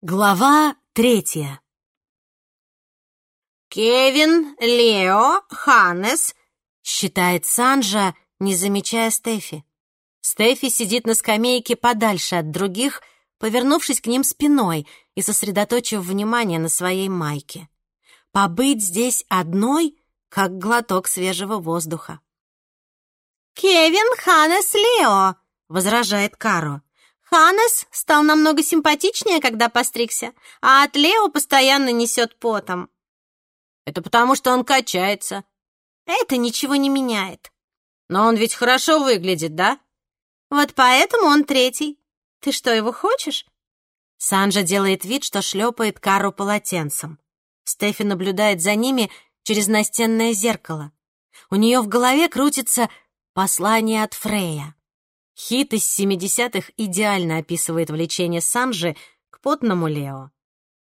Глава третья. «Кевин, Лео, Ханнес», — считает Санжа, не замечая Стефи. Стефи сидит на скамейке подальше от других, повернувшись к ним спиной и сосредоточив внимание на своей майке. Побыть здесь одной, как глоток свежего воздуха. «Кевин, Ханнес, Лео», — возражает Каро. Ханес стал намного симпатичнее, когда постригся, а от Лео постоянно несет потом. Это потому, что он качается. Это ничего не меняет. Но он ведь хорошо выглядит, да? Вот поэтому он третий. Ты что, его хочешь? Санжа делает вид, что шлепает Кару полотенцем. Стефи наблюдает за ними через настенное зеркало. У нее в голове крутится послание от Фрея. Хит из 70-х идеально описывает влечение Санжи к потному Лео.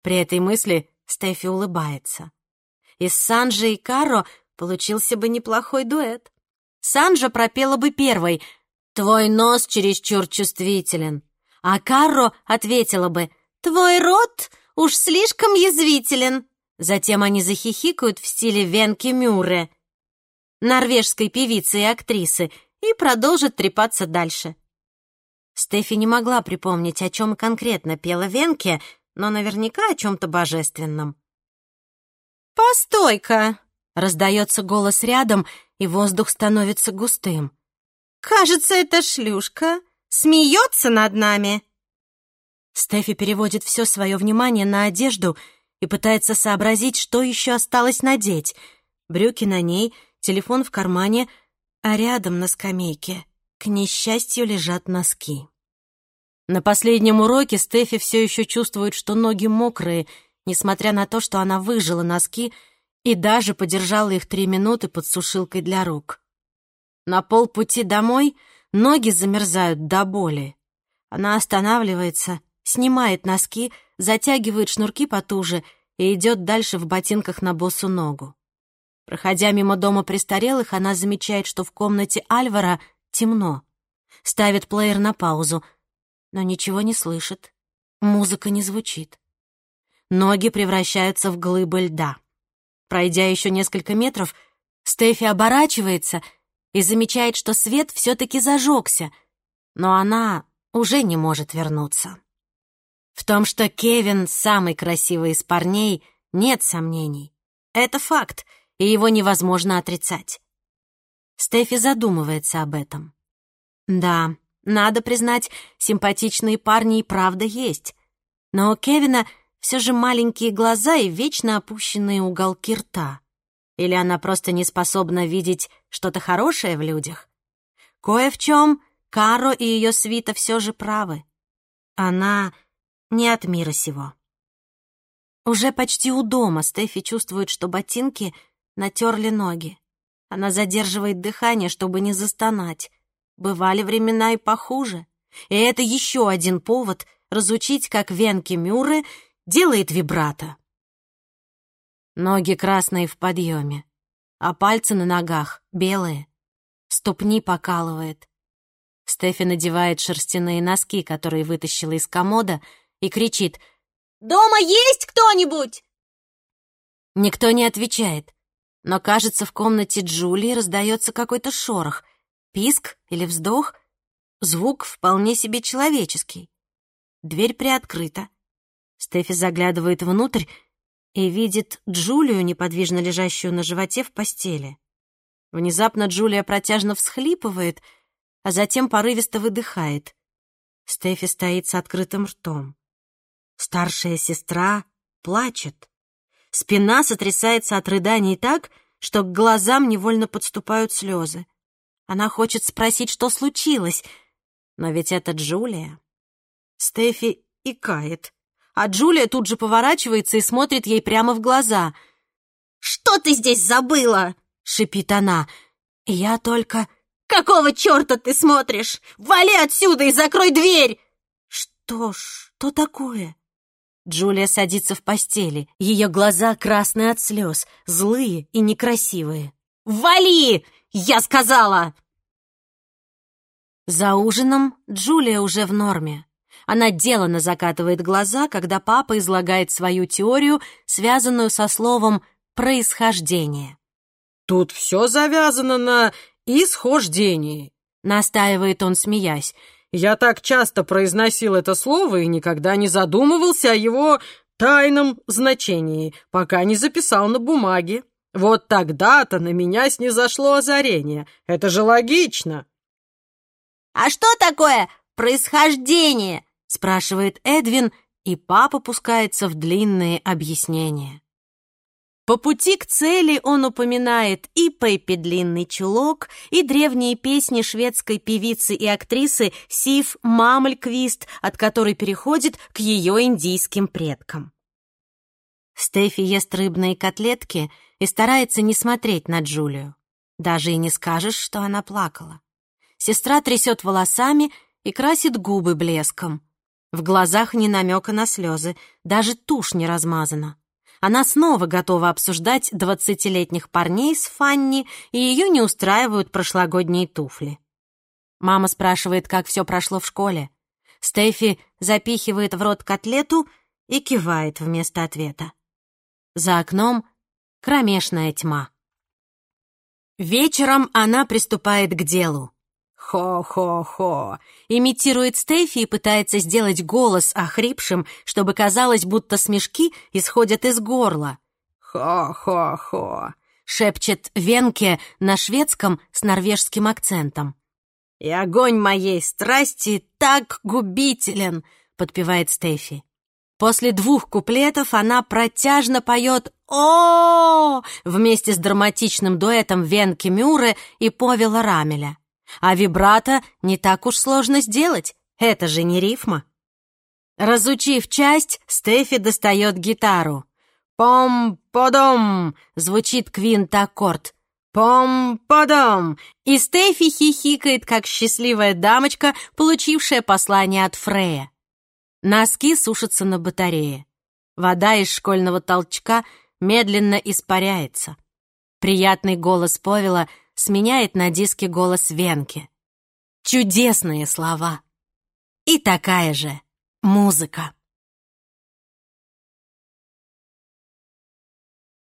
При этой мысли Стефи улыбается. Из Санжи и Каро получился бы неплохой дуэт. Санжа пропела бы первой «Твой нос чересчур чувствителен», а Карро ответила бы «Твой рот уж слишком язвителен». Затем они захихикают в стиле Венки Мюрре, норвежской певицы и актрисы, и продолжит трепаться дальше. Стефи не могла припомнить, о чем конкретно пела Венке, но наверняка о чем-то божественном. «Постой-ка!» — раздается голос рядом, и воздух становится густым. «Кажется, эта шлюшка смеется над нами!» Стефи переводит все свое внимание на одежду и пытается сообразить, что еще осталось надеть. Брюки на ней, телефон в кармане — а рядом на скамейке, к несчастью, лежат носки. На последнем уроке Стефи все еще чувствует, что ноги мокрые, несмотря на то, что она выжила носки и даже подержала их три минуты под сушилкой для рук. На полпути домой ноги замерзают до боли. Она останавливается, снимает носки, затягивает шнурки потуже и идет дальше в ботинках на босу ногу. Проходя мимо дома престарелых, она замечает, что в комнате Альвара темно. Ставит плеер на паузу, но ничего не слышит. Музыка не звучит. Ноги превращаются в глыбы льда. Пройдя еще несколько метров, Стефи оборачивается и замечает, что свет все-таки зажегся, но она уже не может вернуться. В том, что Кевин самый красивый из парней, нет сомнений. Это факт — и его невозможно отрицать. Стефи задумывается об этом. Да, надо признать, симпатичные парни и правда есть. Но у Кевина все же маленькие глаза и вечно опущенные уголки рта. Или она просто не способна видеть что-то хорошее в людях? Кое в чем Каро и ее свита все же правы. Она не от мира сего. Уже почти у дома Стефи чувствует, что ботинки натерли ноги. Она задерживает дыхание, чтобы не застонать. Бывали времена и похуже. И это еще один повод разучить, как Венки Мюрре делает вибрато. Ноги красные в подъеме, а пальцы на ногах белые. Ступни покалывает. Стефи надевает шерстяные носки, которые вытащила из комода, и кричит «Дома есть кто-нибудь?» Никто не отвечает но, кажется, в комнате Джулии раздается какой-то шорох, писк или вздох, звук вполне себе человеческий. Дверь приоткрыта. Стефи заглядывает внутрь и видит Джулию, неподвижно лежащую на животе в постели. Внезапно Джулия протяжно всхлипывает, а затем порывисто выдыхает. Стефи стоит с открытым ртом. Старшая сестра плачет. Спина сотрясается от рыданий так, что к глазам невольно подступают слезы. Она хочет спросить, что случилось, но ведь это Джулия. Стефи икает, а Джулия тут же поворачивается и смотрит ей прямо в глаза. «Что ты здесь забыла?» — шипит она. «Я только...» «Какого черта ты смотришь? Вали отсюда и закрой дверь!» «Что ж, что такое?» Джулия садится в постели. Ее глаза красные от слез, злые и некрасивые. «Вали! Я сказала!» За ужином Джулия уже в норме. Она делано закатывает глаза, когда папа излагает свою теорию, связанную со словом «происхождение». «Тут все завязано на исхождении», — настаивает он, смеясь. «Я так часто произносил это слово и никогда не задумывался о его тайном значении, пока не записал на бумаге. Вот тогда-то на меня снизошло озарение. Это же логично». «А что такое происхождение?» — спрашивает Эдвин, и папа пускается в длинные объяснения. По пути к цели он упоминает и Пеппи Длинный Чулок, и древние песни шведской певицы и актрисы Сив Мамльквист, от которой переходит к ее индийским предкам. Стефи ест рыбные котлетки и старается не смотреть на Джулию. Даже и не скажешь, что она плакала. Сестра трясет волосами и красит губы блеском. В глазах ни намека на слезы, даже тушь не размазана. Она снова готова обсуждать двадцатилетних парней с Фанни, и ее не устраивают прошлогодние туфли. Мама спрашивает, как все прошло в школе. Стефи запихивает в рот котлету и кивает вместо ответа. За окном кромешная тьма. Вечером она приступает к делу. «Хо-хо-хо!» Имитирует Стефи и пытается сделать голос охрипшим, чтобы казалось, будто смешки исходят из горла. «Хо-хо-хо!» — шепчет Венке на шведском с норвежским акцентом. «И огонь моей страсти так губителен!» — подпевает Стефи. После двух куплетов она протяжно поет о, вместе с драматичным дуэтом Венки Мюрре и Повела Рамеля. А вибрато не так уж сложно сделать, это же не рифма. Разучив часть, Стефи достает гитару. «Пом-подом» — звучит квинт-аккорд. «Пом-подом!» И Стефи хихикает, как счастливая дамочка, получившая послание от Фрея. Носки сушатся на батарее. Вода из школьного толчка медленно испаряется. Приятный голос Повела — сменяет на диске голос Венки. Чудесные слова. И такая же музыка.